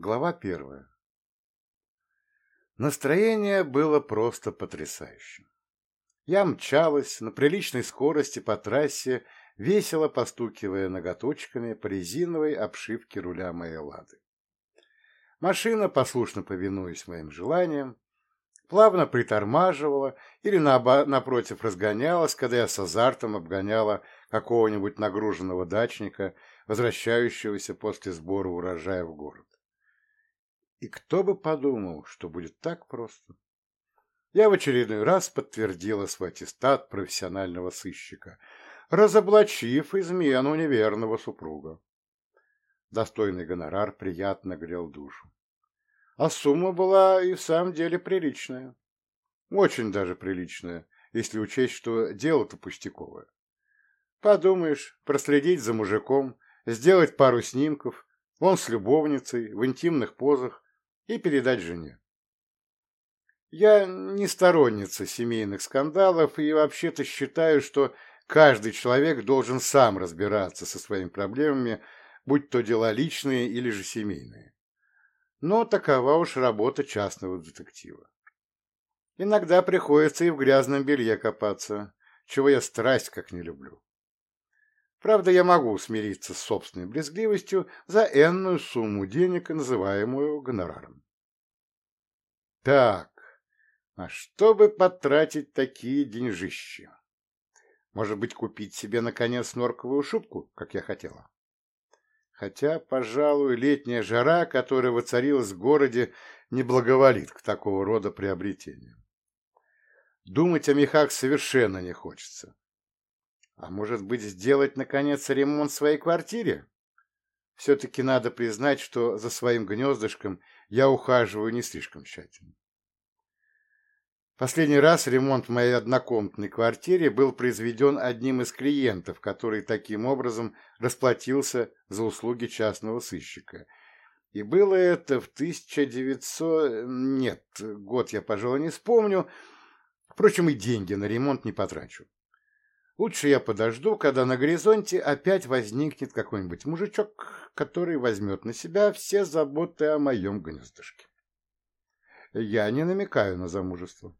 Глава первая. Настроение было просто потрясающим. Я мчалась на приличной скорости по трассе, весело постукивая ноготочками по резиновой обшивке руля моей лады. Машина, послушно повинуясь моим желаниям, плавно притормаживала или, напротив, разгонялась, когда я с азартом обгоняла какого-нибудь нагруженного дачника, возвращающегося после сбора урожая в город. И кто бы подумал, что будет так просто. Я в очередной раз подтвердила свой аттестат профессионального сыщика, разоблачив измену неверного супруга. Достойный гонорар приятно грел душу. А сумма была и в самом деле приличная. Очень даже приличная, если учесть, что дело-то пустяковое. Подумаешь, проследить за мужиком, сделать пару снимков, он с любовницей, в интимных позах, и передать жене. Я не сторонница семейных скандалов и вообще-то считаю, что каждый человек должен сам разбираться со своими проблемами, будь то дела личные или же семейные. Но такова уж работа частного детектива. Иногда приходится и в грязном белье копаться, чего я страсть как не люблю. Правда, я могу смириться с собственной брезгливостью за энную сумму денег, называемую гонораром. Так, а чтобы потратить такие деньжищи? Может быть, купить себе, наконец, норковую шубку, как я хотела? Хотя, пожалуй, летняя жара, которая воцарилась в городе, не благоволит к такого рода приобретениям. Думать о мехах совершенно не хочется. А может быть, сделать, наконец, ремонт в своей квартире? Все-таки надо признать, что за своим гнездышком я ухаживаю не слишком тщательно. Последний раз ремонт в моей однокомнатной квартире был произведен одним из клиентов, который таким образом расплатился за услуги частного сыщика. И было это в 1900... Нет, год я, пожалуй, не вспомню. Впрочем, и деньги на ремонт не потрачу. Лучше я подожду, когда на горизонте опять возникнет какой-нибудь мужичок, который возьмет на себя все заботы о моем гнездышке. Я не намекаю на замужество.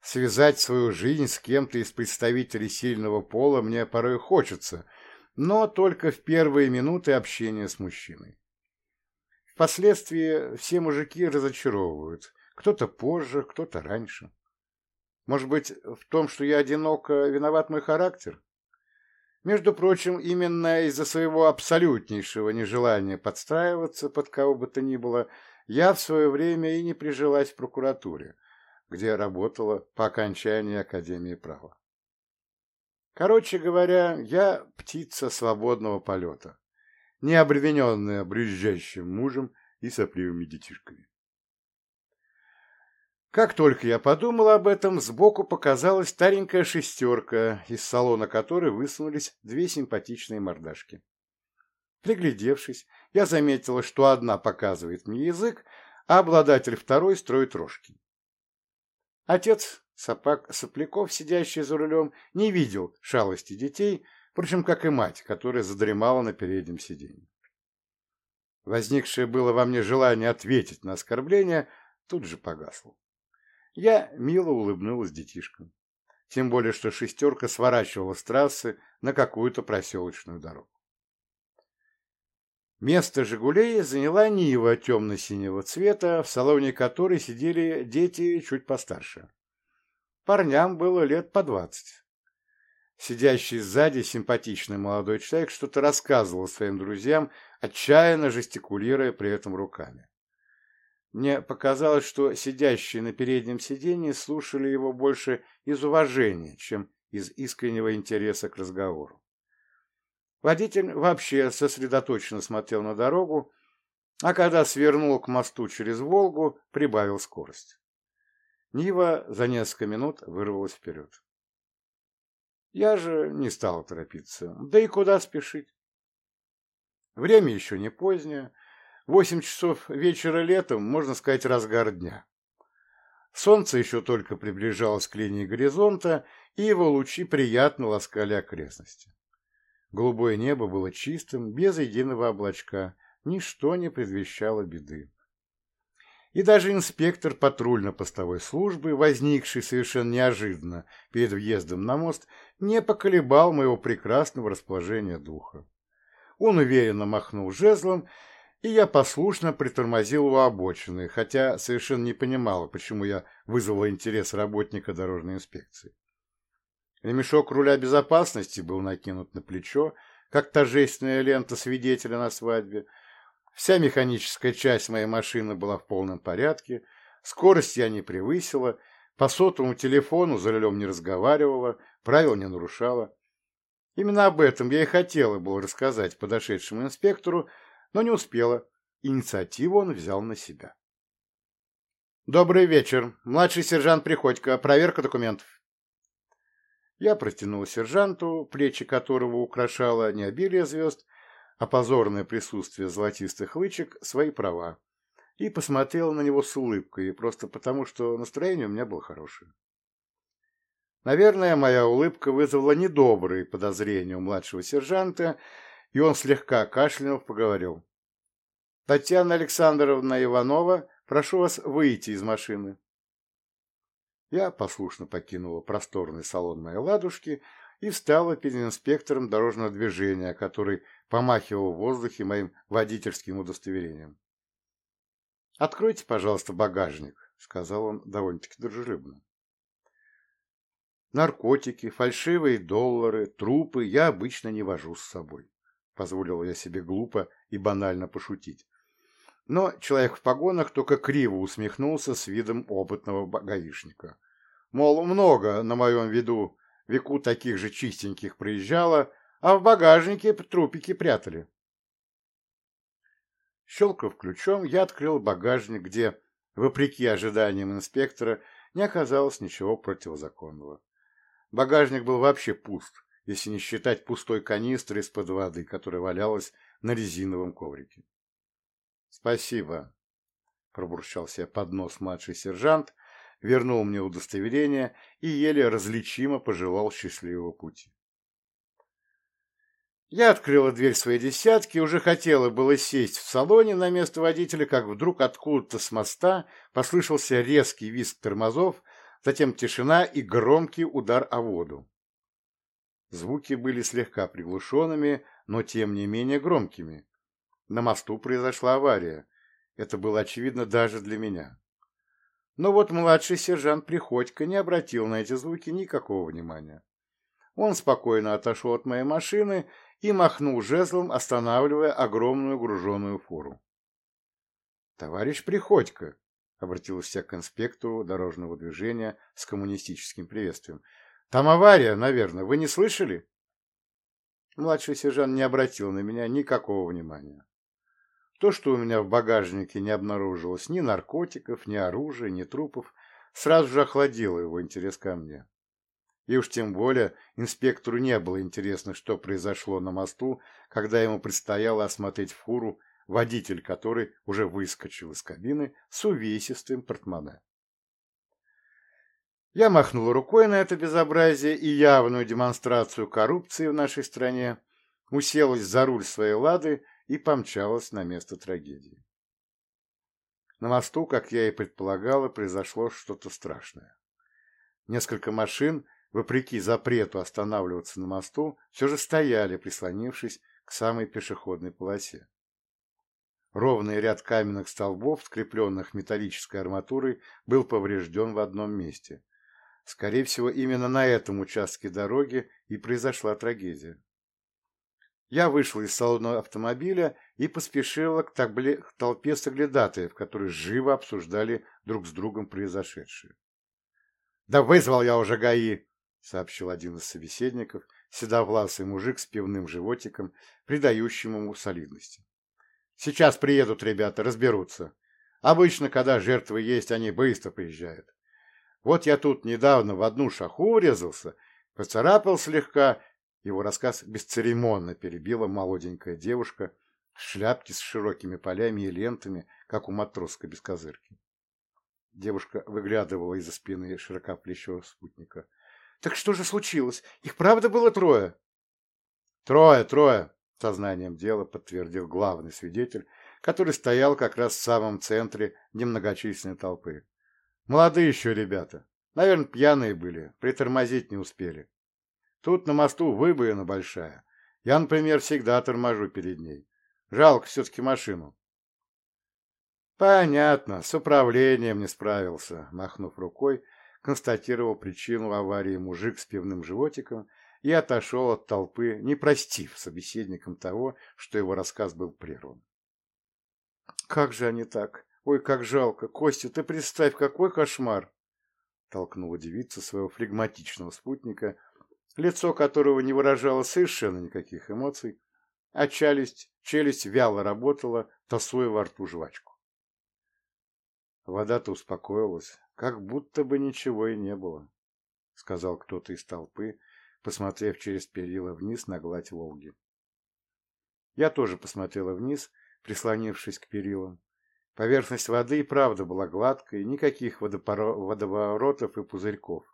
Связать свою жизнь с кем-то из представителей сильного пола мне порой хочется, но только в первые минуты общения с мужчиной. Впоследствии все мужики разочаровывают, кто-то позже, кто-то раньше. Может быть, в том, что я одиноко, виноват мой характер? Между прочим, именно из-за своего абсолютнейшего нежелания подстраиваться под кого бы то ни было, я в свое время и не прижилась в прокуратуре, где работала по окончании Академии права. Короче говоря, я птица свободного полета, не обремененная брюзжащим мужем и сопливыми детишками. Как только я подумал об этом, сбоку показалась старенькая шестерка, из салона которой высунулись две симпатичные мордашки. Приглядевшись, я заметила, что одна показывает мне язык, а обладатель второй строит рожки. Отец Сапак Сопляков, сидящий за рулем, не видел шалости детей, впрочем, как и мать, которая задремала на переднем сиденье. Возникшее было во мне желание ответить на оскорбление тут же погасло. Я мило улыбнулась детишкам. Тем более, что шестерка сворачивала с трассы на какую-то проселочную дорогу. Место «Жигулей» заняла Нива темно-синего цвета, в салоне которой сидели дети чуть постарше. Парням было лет по двадцать. Сидящий сзади симпатичный молодой человек что-то рассказывал своим друзьям, отчаянно жестикулируя при этом руками. Мне показалось, что сидящие на переднем сиденье слушали его больше из уважения, чем из искреннего интереса к разговору. Водитель вообще сосредоточенно смотрел на дорогу, а когда свернул к мосту через Волгу, прибавил скорость. Нива за несколько минут вырвалась вперед. Я же не стал торопиться, да и куда спешить. Время еще не позднее, Восемь часов вечера летом, можно сказать, разгар дня. Солнце еще только приближалось к линии горизонта, и его лучи приятно ласкали окрестности. Голубое небо было чистым, без единого облачка, ничто не предвещало беды. И даже инспектор патрульно-постовой службы, возникший совершенно неожиданно перед въездом на мост, не поколебал моего прекрасного расположения духа. Он уверенно махнул жезлом, и я послушно притормозил у обочины, хотя совершенно не понимала, почему я вызвала интерес работника дорожной инспекции. Ремешок руля безопасности был накинут на плечо, как торжественная лента свидетеля на свадьбе. Вся механическая часть моей машины была в полном порядке, скорость я не превысила, по сотовому телефону за рулем не разговаривала, правил не нарушала. Именно об этом я и хотела было рассказать подошедшему инспектору, но не успела. Инициативу он взял на себя. «Добрый вечер. Младший сержант Приходько. Проверка документов». Я протянул сержанту, плечи которого украшало не обилие звезд, а позорное присутствие золотистых лычек, свои права, и посмотрел на него с улыбкой, просто потому, что настроение у меня было хорошее. Наверное, моя улыбка вызвала недобрые подозрения у младшего сержанта, и он, слегка кашлянув, поговорил. «Татьяна Александровна Иванова, прошу вас выйти из машины». Я послушно покинула просторный салон моей ладушки и встала перед инспектором дорожного движения, который помахивал в воздухе моим водительским удостоверением. «Откройте, пожалуйста, багажник», — сказал он довольно-таки дружелюбно. Наркотики, фальшивые доллары, трупы я обычно не вожу с собой. Позволил я себе глупо и банально пошутить. Но человек в погонах только криво усмехнулся с видом опытного гаишника. Мол, много на моем виду веку таких же чистеньких проезжало, а в багажнике трупики прятали. Щелкав ключом, я открыл багажник, где, вопреки ожиданиям инспектора, не оказалось ничего противозаконного. Багажник был вообще пуст, если не считать пустой канистры из-под воды, которая валялась на резиновом коврике. «Спасибо», — пробурчал себе под нос младший сержант, вернул мне удостоверение и еле различимо пожелал счастливого пути. Я открыла дверь своей десятки, уже хотела было сесть в салоне на место водителя, как вдруг откуда-то с моста послышался резкий визг тормозов, затем тишина и громкий удар о воду. Звуки были слегка приглушенными, но тем не менее громкими. На мосту произошла авария. Это было очевидно даже для меня. Но вот младший сержант Приходько не обратил на эти звуки никакого внимания. Он спокойно отошел от моей машины и махнул жезлом, останавливая огромную груженную фуру. «Товарищ Приходько!» — обратился к инспектору дорожного движения с коммунистическим приветствием. «Там авария, наверное. Вы не слышали?» Младший сержант не обратил на меня никакого внимания. То, что у меня в багажнике не обнаружилось ни наркотиков, ни оружия, ни трупов, сразу же охладило его интерес ко мне. И уж тем более инспектору не было интересно, что произошло на мосту, когда ему предстояло осмотреть фуру, водитель которой уже выскочил из кабины с увесистым портмоне. Я махнул рукой на это безобразие и явную демонстрацию коррупции в нашей стране, уселась за руль своей «Лады» и помчалась на место трагедии. На мосту, как я и предполагала, произошло что-то страшное. Несколько машин, вопреки запрету останавливаться на мосту, все же стояли, прислонившись к самой пешеходной полосе. Ровный ряд каменных столбов, скрепленных металлической арматурой, был поврежден в одном месте. Скорее всего, именно на этом участке дороги и произошла трагедия. Я вышла из салона автомобиля и поспешила к, табле... к толпе соглядатаев, которые живо обсуждали друг с другом произошедшее. «Да вызвал я уже ГАИ!» — сообщил один из собеседников, седовласый мужик с пивным животиком, придающим ему солидности. «Сейчас приедут ребята, разберутся. Обычно, когда жертвы есть, они быстро приезжают. Вот я тут недавно в одну шаху урезался, поцарапал слегка его рассказ бесцеремонно перебила молоденькая девушка в шляпке с широкими полями и лентами, как у матроска без козырки. Девушка выглядывала из-за спины широкоплечего спутника. — Так что же случилось? Их правда было трое? — Трое, трое, Сознанием дела подтвердил главный свидетель, который стоял как раз в самом центре немногочисленной толпы. Молодые еще ребята. Наверное, пьяные были, притормозить не успели. Тут на мосту выбоина большая. Я, например, всегда торможу перед ней. Жалко все-таки машину. Понятно, с управлением не справился, махнув рукой, констатировал причину аварии мужик с пивным животиком и отошел от толпы, не простив собеседникам того, что его рассказ был прерван. «Как же они так? Ой, как жалко! Костя, ты представь, какой кошмар!» Толкнула девица своего флегматичного спутника, лицо которого не выражало совершенно никаких эмоций, а челюсть, челюсть вяло работала, тасуя во рту жвачку. Вода-то успокоилась, как будто бы ничего и не было, — сказал кто-то из толпы, посмотрев через перила вниз на гладь Волги. Я тоже посмотрела вниз, прислонившись к перилам. Поверхность воды и правда была гладкой, никаких водоворотов и пузырьков,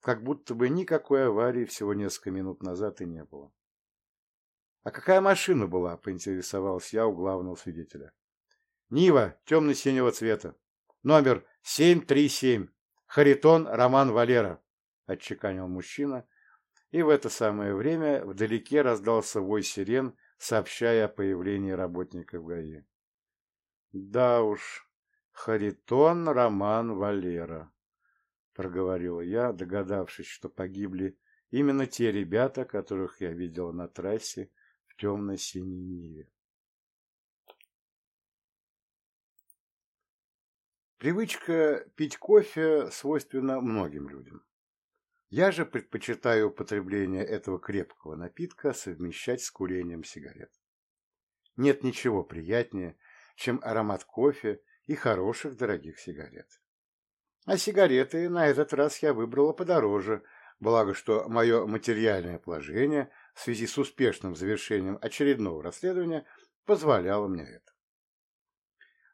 как будто бы никакой аварии всего несколько минут назад и не было. «А какая машина была?» – поинтересовался я у главного свидетеля. «Нива темно-синего цвета. Номер 737. Харитон Роман Валера», – отчеканил мужчина, и в это самое время вдалеке раздался вой сирен, сообщая о появлении работников ГАИ. «Да уж, Харитон Роман Валера», — проговорила я, догадавшись, что погибли именно те ребята, которых я видела на трассе в темно-синей Ниве. Привычка пить кофе свойственна многим людям. Я же предпочитаю употребление этого крепкого напитка совмещать с курением сигарет. Нет ничего приятнее, чем аромат кофе и хороших дорогих сигарет. А сигареты на этот раз я выбрала подороже, благо что мое материальное положение в связи с успешным завершением очередного расследования позволяло мне это.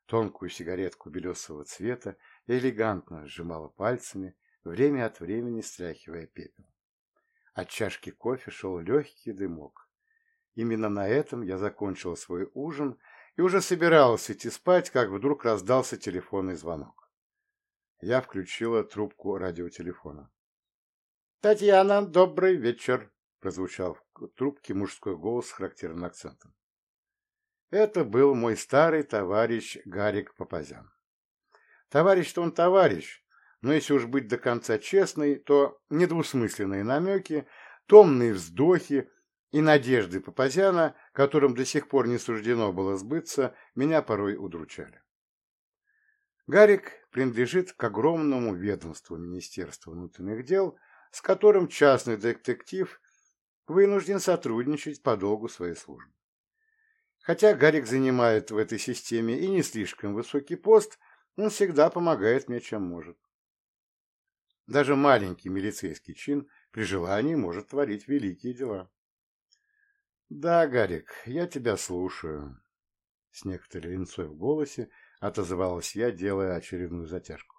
Тонкую сигаретку белесого цвета элегантно сжимала пальцами, время от времени стряхивая пепел. От чашки кофе шел легкий дымок. Именно на этом я закончил свой ужин и уже собирался идти спать, как вдруг раздался телефонный звонок. Я включила трубку радиотелефона. «Татьяна, добрый вечер!» — прозвучал в трубке мужской голос с характерным акцентом. Это был мой старый товарищ Гарик Папазян. Товарищ-то он товарищ, но если уж быть до конца честной, то недвусмысленные намеки, томные вздохи и надежды Папазяна, которым до сих пор не суждено было сбыться, меня порой удручали. Гарик принадлежит к огромному ведомству Министерства внутренних дел, с которым частный детектив вынужден сотрудничать по долгу своей службы. Хотя Гарик занимает в этой системе и не слишком высокий пост, он всегда помогает мне, чем может. Даже маленький милицейский чин при желании может творить великие дела. «Да, Гарик, я тебя слушаю», — с некоторой линцой в голосе отозвалась я, делая очередную затяжку.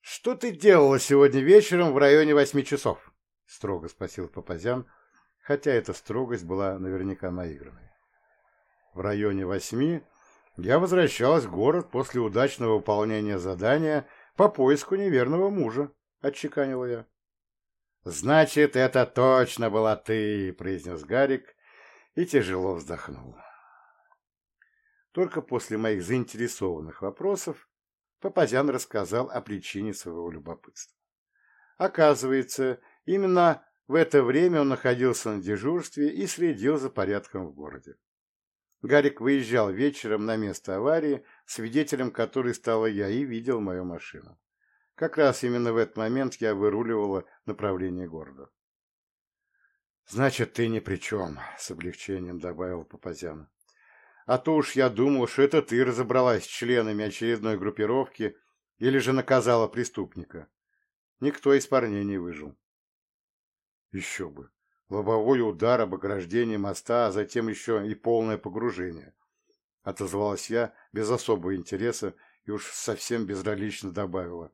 «Что ты делала сегодня вечером в районе восьми часов?» — строго спросил Папазян, хотя эта строгость была наверняка наигранной. В районе восьми я возвращалась в город после удачного выполнения задания по поиску неверного мужа, — отчеканила я. «Значит, это точно была ты», — произнес Гарик и тяжело вздохнул. Только после моих заинтересованных вопросов Папазян рассказал о причине своего любопытства. Оказывается, именно в это время он находился на дежурстве и следил за порядком в городе. Гарик выезжал вечером на место аварии, свидетелем которой стала я и видел мою машину. Как раз именно в этот момент я выруливала направление города. «Значит, ты ни при чем», — с облегчением добавил Папазян. «А то уж я думал, что это ты разобралась с членами очередной группировки или же наказала преступника. Никто из парней не выжил». «Еще бы! лобовой удар об ограждение моста, а затем еще и полное погружение. Отозвалась я без особого интереса и уж совсем безразлично добавила.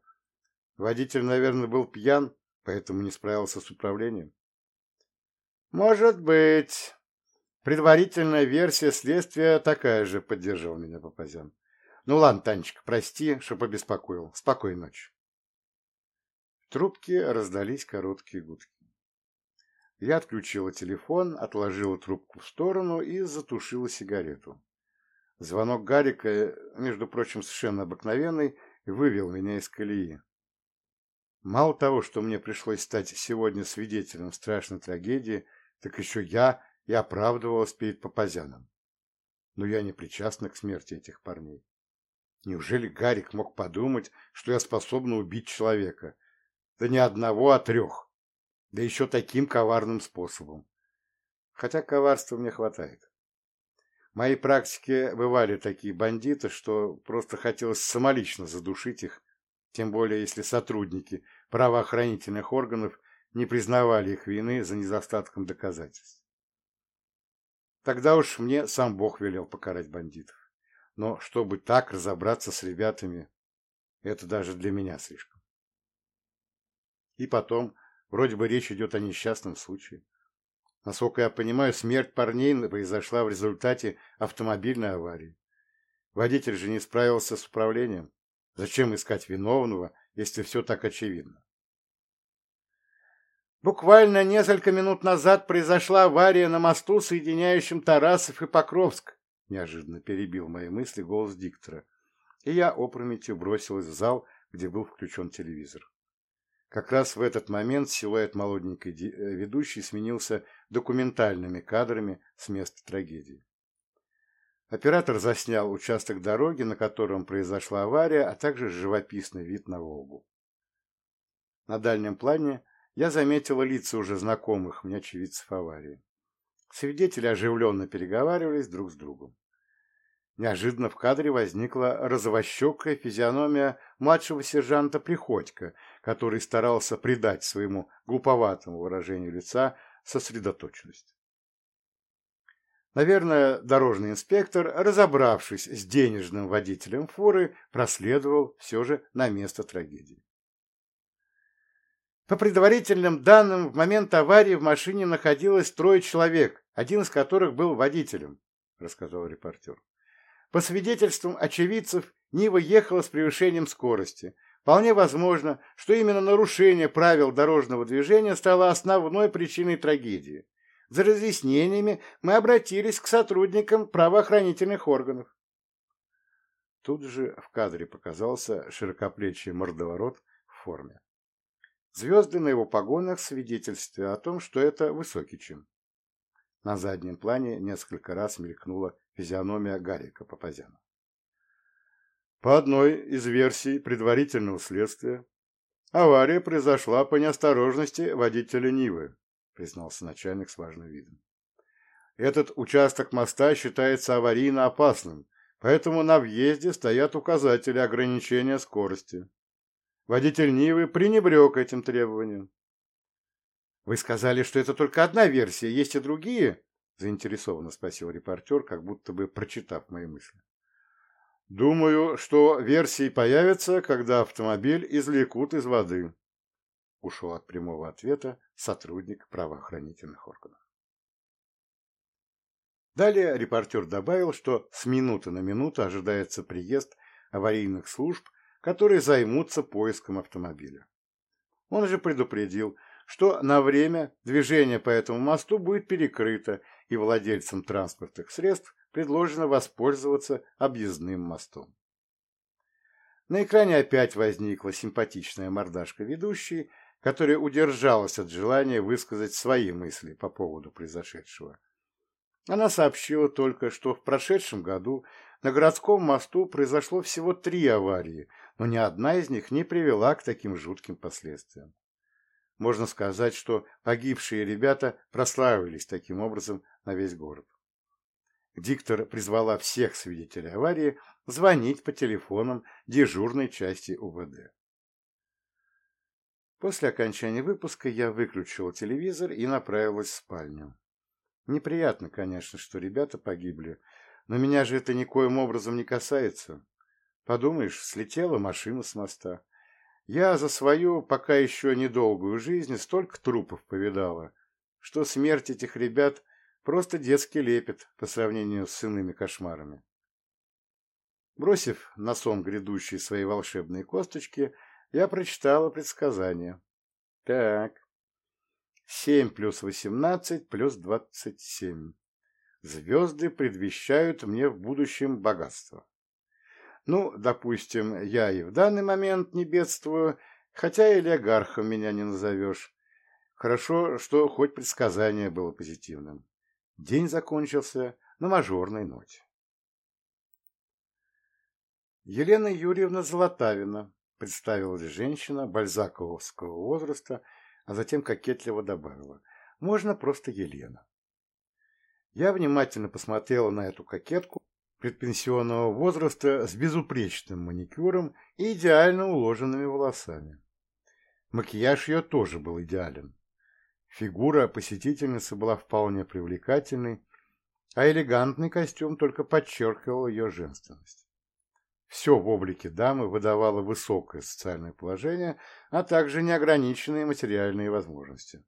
Водитель, наверное, был пьян, поэтому не справился с управлением. Может быть. Предварительная версия следствия такая же, поддержал меня Папазян. Ну ладно, Танечка, прости, что побеспокоил. Спокойной ночи. В трубке раздались короткие гудки. Я отключила телефон, отложила трубку в сторону и затушила сигарету. Звонок Гарика, между прочим, совершенно обыкновенный, вывел меня из колеи. Мало того, что мне пришлось стать сегодня свидетелем страшной трагедии, так еще я и оправдывалась перед Папазяном. Но я не причастна к смерти этих парней. Неужели Гарик мог подумать, что я способна убить человека? Да не одного, а трех. Да еще таким коварным способом. Хотя коварства мне хватает. В моей практике бывали такие бандиты, что просто хотелось самолично задушить их, тем более если сотрудники правоохранительных органов не признавали их вины за недостатком доказательств. Тогда уж мне сам Бог велел покарать бандитов. Но чтобы так разобраться с ребятами, это даже для меня слишком. И потом, вроде бы речь идет о несчастном случае. Насколько я понимаю, смерть парней произошла в результате автомобильной аварии. Водитель же не справился с управлением. Зачем искать виновного, если все так очевидно? Буквально несколько минут назад произошла авария на мосту, соединяющем Тарасов и Покровск, неожиданно перебил мои мысли голос диктора, и я опрометью бросилась в зал, где был включен телевизор. Как раз в этот момент силуэт молоденькой э, ведущей сменился документальными кадрами с места трагедии. Оператор заснял участок дороги, на котором произошла авария, а также живописный вид на Волгу. На дальнем плане я заметила лица уже знакомых мне очевидцев аварии. Свидетели оживленно переговаривались друг с другом. Неожиданно в кадре возникла розовощекая физиономия младшего сержанта Приходько, который старался придать своему глуповатому выражению лица сосредоточенность. Наверное, дорожный инспектор, разобравшись с денежным водителем фуры, проследовал все же на место трагедии. По предварительным данным, в момент аварии в машине находилось трое человек, один из которых был водителем, рассказал репортер. По свидетельствам очевидцев, Нива ехала с превышением скорости. Вполне возможно, что именно нарушение правил дорожного движения стало основной причиной трагедии. За разъяснениями мы обратились к сотрудникам правоохранительных органов. Тут же в кадре показался широкоплечий мордоворот в форме. Звезды на его погонах свидетельствуют о том, что это высокий чин. На заднем плане несколько раз мелькнула физиономия Гарика Папазяна. По одной из версий предварительного следствия, авария произошла по неосторожности водителя Нивы, признался начальник с важным видом. Этот участок моста считается аварийно опасным, поэтому на въезде стоят указатели ограничения скорости. Водитель Нивы пренебрег этим требованием. «Вы сказали, что это только одна версия, есть и другие?» – заинтересованно спросил репортер, как будто бы прочитав мои мысли. «Думаю, что версии появятся, когда автомобиль извлекут из воды», – ушел от прямого ответа сотрудник правоохранительных органов. Далее репортер добавил, что с минуты на минуту ожидается приезд аварийных служб которые займутся поиском автомобиля. Он же предупредил, что на время движение по этому мосту будет перекрыто, и владельцам транспортных средств предложено воспользоваться объездным мостом. На экране опять возникла симпатичная мордашка ведущей, которая удержалась от желания высказать свои мысли по поводу произошедшего. Она сообщила только, что в прошедшем году на городском мосту произошло всего три аварии – но ни одна из них не привела к таким жутким последствиям. Можно сказать, что погибшие ребята прославились таким образом на весь город. Диктор призвала всех свидетелей аварии звонить по телефонам дежурной части УВД. После окончания выпуска я выключила телевизор и направилась в спальню. Неприятно, конечно, что ребята погибли, но меня же это никоим образом не касается. Подумаешь, слетела машина с моста. Я за свою, пока еще недолгую жизнь, столько трупов повидала, что смерть этих ребят просто детский лепет по сравнению с иными кошмарами. Бросив на сон грядущие свои волшебные косточки, я прочитала предсказание. Так, семь плюс восемнадцать плюс двадцать семь. Звезды предвещают мне в будущем богатство. Ну, допустим, я и в данный момент не бедствую, хотя и олигархом меня не назовешь. Хорошо, что хоть предсказание было позитивным. День закончился на мажорной ноте. Елена Юрьевна Золотавина, представилась женщина бальзаковского возраста, а затем кокетливо добавила. Можно просто Елена. Я внимательно посмотрела на эту кокетку предпенсионного возраста с безупречным маникюром и идеально уложенными волосами. Макияж ее тоже был идеален. Фигура посетительницы была вполне привлекательной, а элегантный костюм только подчеркивал ее женственность. Все в облике дамы выдавало высокое социальное положение, а также неограниченные материальные возможности.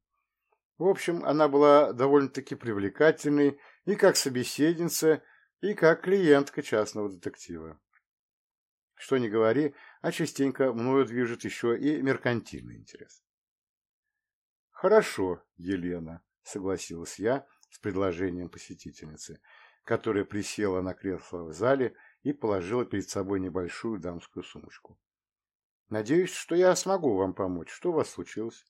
В общем, она была довольно-таки привлекательной и как собеседница, и как клиентка частного детектива. Что ни говори, а частенько мною движет еще и меркантильный интерес. «Хорошо, Елена», — согласилась я с предложением посетительницы, которая присела на кресло в зале и положила перед собой небольшую дамскую сумочку. «Надеюсь, что я смогу вам помочь. Что у вас случилось?»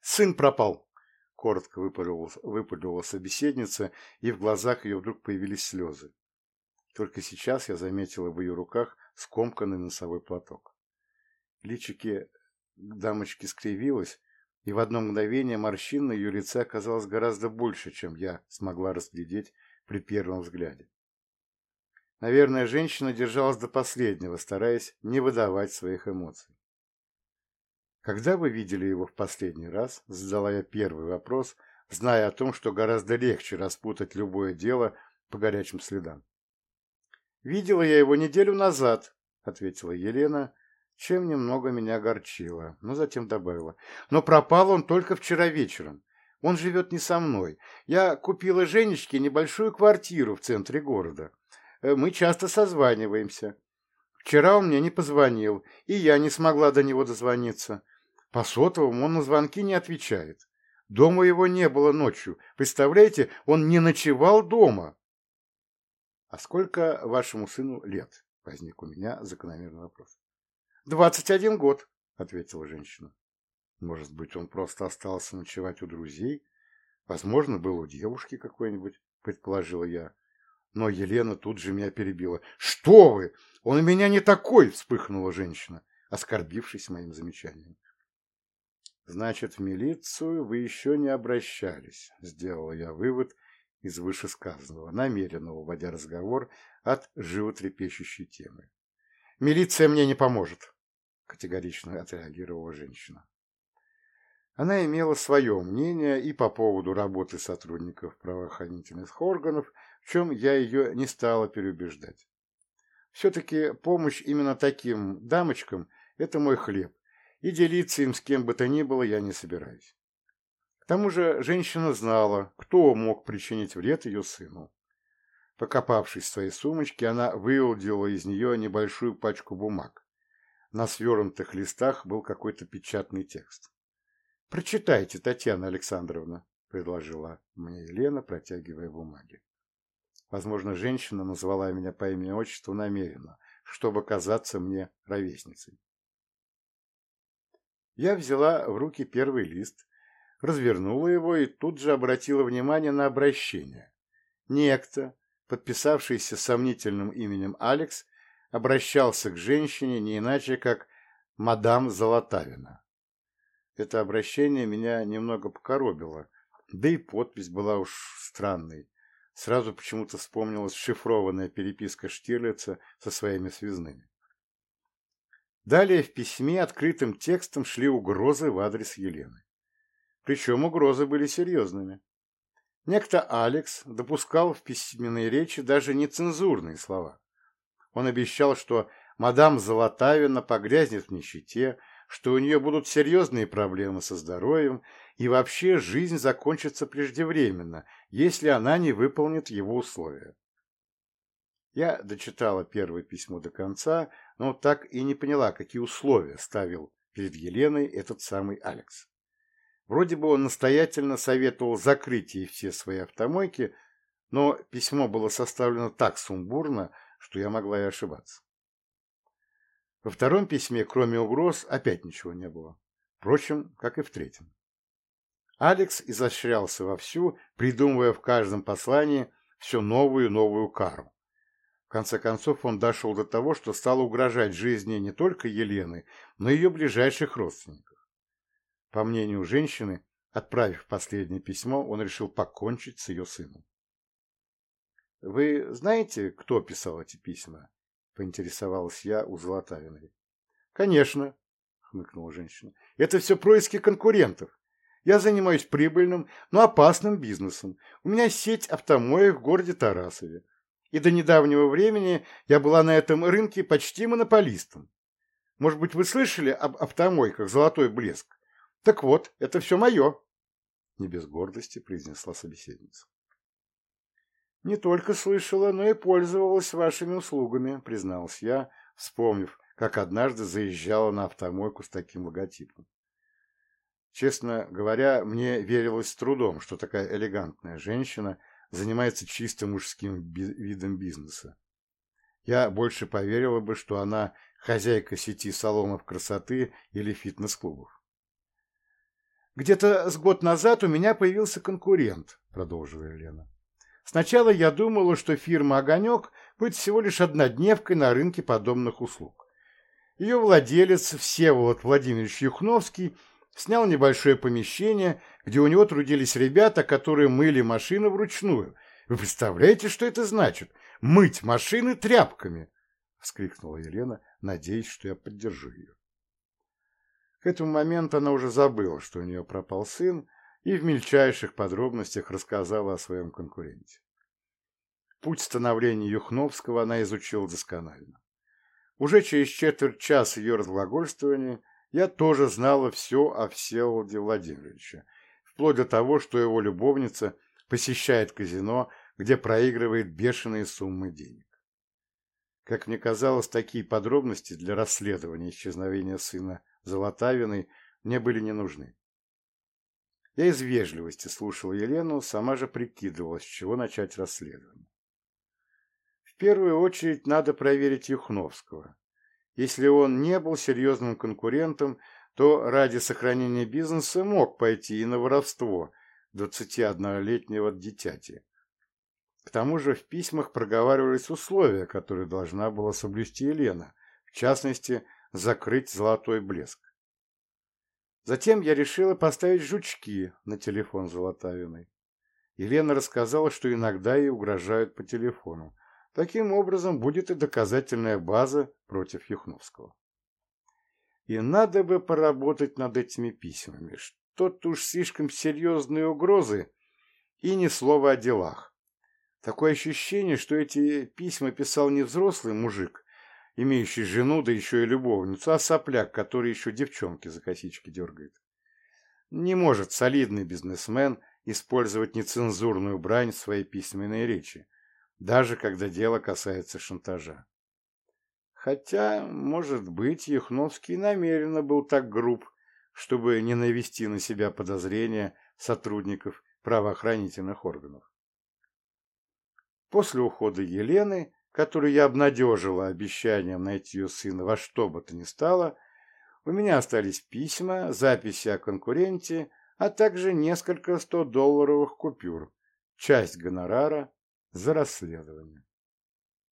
Сын пропал, — коротко выпалила собеседница, и в глазах ее вдруг появились слезы. Только сейчас я заметила в ее руках скомканный носовой платок. Личики дамочки скривилось, и в одно мгновение морщин на ее лице оказалось гораздо больше, чем я смогла разглядеть при первом взгляде. Наверное, женщина держалась до последнего, стараясь не выдавать своих эмоций. «Когда вы видели его в последний раз?» – задала я первый вопрос, зная о том, что гораздо легче распутать любое дело по горячим следам. «Видела я его неделю назад», – ответила Елена, чем немного меня огорчило, но затем добавила. «Но пропал он только вчера вечером. Он живет не со мной. Я купила Женечке небольшую квартиру в центре города. Э, мы часто созваниваемся. Вчера он мне не позвонил, и я не смогла до него дозвониться. По сотовому он на звонки не отвечает. Дома его не было ночью. Представляете, он не ночевал дома. — А сколько вашему сыну лет? — возник у меня закономерный вопрос. — Двадцать один год, — ответила женщина. — Может быть, он просто остался ночевать у друзей? Возможно, был у девушки какой-нибудь, — предположила я. Но Елена тут же меня перебила. — Что вы! Он у меня не такой! — вспыхнула женщина, оскорбившись моим замечанием. Значит, в милицию вы еще не обращались, сделал я вывод из вышесказанного, намеренно уводя разговор от животрепещущей темы. Милиция мне не поможет, категорично отреагировала женщина. Она имела свое мнение и по поводу работы сотрудников правоохранительных органов, чем я ее не стала переубеждать. Все-таки помощь именно таким дамочкам – это мой хлеб, и делиться им с кем бы то ни было я не собираюсь. К тому же женщина знала, кто мог причинить вред ее сыну. Покопавшись в своей сумочке, она выудила из нее небольшую пачку бумаг. На свернутых листах был какой-то печатный текст. «Прочитайте, Татьяна Александровна», — предложила мне Елена, протягивая бумаги. Возможно, женщина назвала меня по имени-отчеству намеренно, чтобы казаться мне ровесницей. Я взяла в руки первый лист, развернула его и тут же обратила внимание на обращение. Некто, подписавшийся сомнительным именем Алекс, обращался к женщине не иначе, как мадам Золотавина. Это обращение меня немного покоробило, да и подпись была уж странной. Сразу почему-то вспомнилась шифрованная переписка Штирлица со своими связными. Далее в письме открытым текстом шли угрозы в адрес Елены. Причем угрозы были серьезными. Некто Алекс допускал в письменной речи даже нецензурные слова. Он обещал, что мадам Золотавина погрязнет в нищете, что у нее будут серьезные проблемы со здоровьем, и вообще жизнь закончится преждевременно, если она не выполнит его условия. Я дочитала первое письмо до конца, но так и не поняла, какие условия ставил перед Еленой этот самый Алекс. Вроде бы он настоятельно советовал закрыть ей все свои автомойки, но письмо было составлено так сумбурно, что я могла и ошибаться. Во втором письме, кроме угроз, опять ничего не было. Впрочем, как и в третьем. Алекс изощрялся вовсю, придумывая в каждом послании все новую новую кару. В конце концов, он дошел до того, что стал угрожать жизни не только Елены, но и ее ближайших родственников. По мнению женщины, отправив последнее письмо, он решил покончить с ее сыном. «Вы знаете, кто писал эти письма?» — поинтересовалась я у Золотавиной. «Конечно», — хмыкнула женщина. «Это все происки конкурентов. Я занимаюсь прибыльным, но опасным бизнесом. У меня сеть автомоек в городе Тарасове. И до недавнего времени я была на этом рынке почти монополистом. Может быть, вы слышали об автомойках «Золотой блеск»? Так вот, это все мое. Не без гордости произнесла собеседница. Не только слышала, но и пользовалась вашими услугами, призналась я, вспомнив, как однажды заезжала на автомойку с таким логотипом. Честно говоря, мне верилось с трудом, что такая элегантная женщина занимается чисто мужским би видом бизнеса. Я больше поверила бы, что она хозяйка сети салонов красоты или фитнес-клубов. «Где-то с год назад у меня появился конкурент», — продолжила Елена. «Сначала я думала, что фирма «Огонек» будет всего лишь однодневкой на рынке подобных услуг. Ее владелец Всеволод Владимирович Юхновский — Снял небольшое помещение, где у него трудились ребята, которые мыли машины вручную. Вы представляете, что это значит? Мыть машины тряпками! — вскрикнула Елена, надеясь, что я поддержу ее. К этому моменту она уже забыла, что у нее пропал сын, и в мельчайших подробностях рассказала о своем конкуренте. Путь становления Юхновского она изучила досконально. Уже через четверть часа ее разглагольствования я тоже знала все о Всеволоде Владимировиче, вплоть до того, что его любовница посещает казино, где проигрывает бешеные суммы денег. Как мне казалось, такие подробности для расследования исчезновения сына Золотавиной мне были не нужны. Я из вежливости слушала Елену, сама же прикидывала, с чего начать расследование. В первую очередь надо проверить Юхновского. Если он не был серьезным конкурентом, то ради сохранения бизнеса мог пойти и на воровство 21-летнего дитяти. К тому же в письмах проговаривались условия, которые должна была соблюсти Елена, в частности, закрыть золотой блеск. Затем я решила поставить жучки на телефон Золотавиной. Елена рассказала, что иногда ей угрожают по телефону, Таким образом, будет и доказательная база против Юхновского. И надо бы поработать над этими письмами. Что-то уж слишком серьезные угрозы и ни слова о делах. Такое ощущение, что эти письма писал не взрослый мужик, имеющий жену, да еще и любовницу, а сопляк, который еще девчонки за косички дергает. Не может солидный бизнесмен использовать нецензурную брань в своей письменной речи, даже когда дело касается шантажа. Хотя, может быть, Яхновский намеренно был так груб, чтобы не навести на себя подозрения сотрудников правоохранительных органов. После ухода Елены, которую я обнадежила обещанием найти ее сына во что бы то ни стало, у меня остались письма, записи о конкуренте, а также несколько 100-долларовых купюр, часть гонорара за расследование.